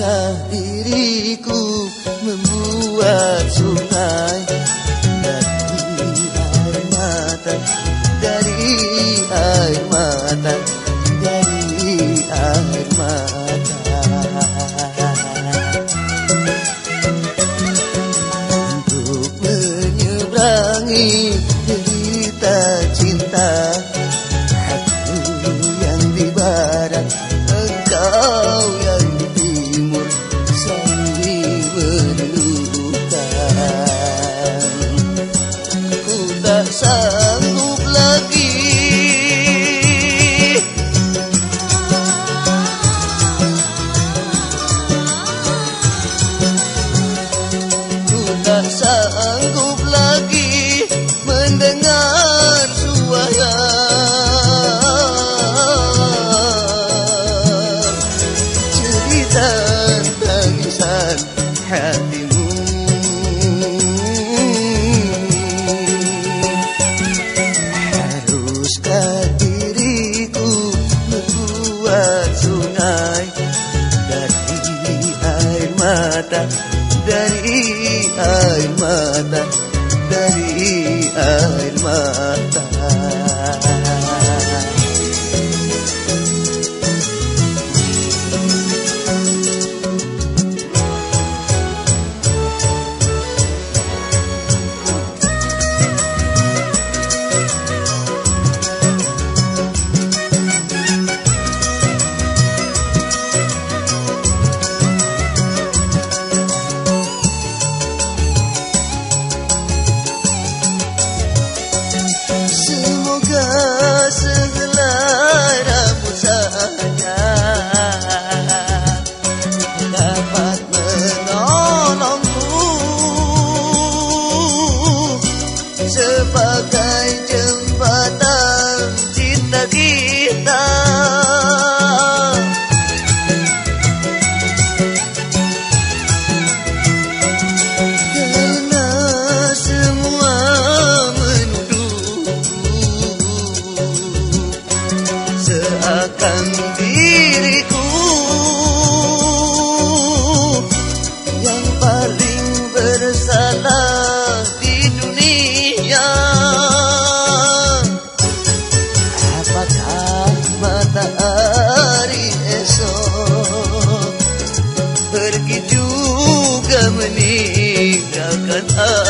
Akankah diriku membuat sungai dari air mata, dari air mata, dari air mata? Untuk menyeberangi cerita cinta air mata dari air mata Kuatkan diriku Yang paling bersalah di dunia. Apakah matahari esok Pergi juga meninggalkan aku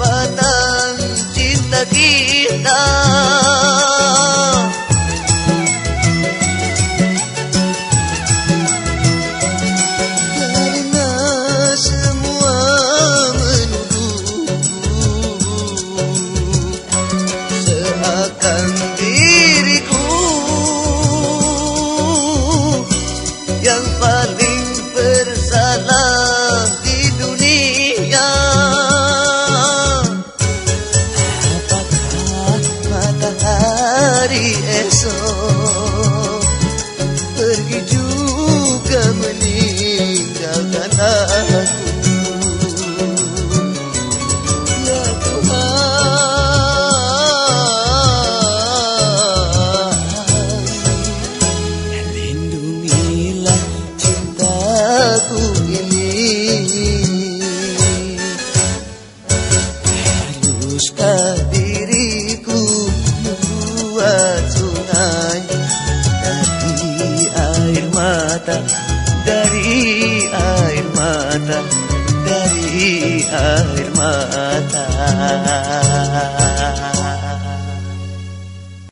petang cinta kita. mata dari air mata dari air mata.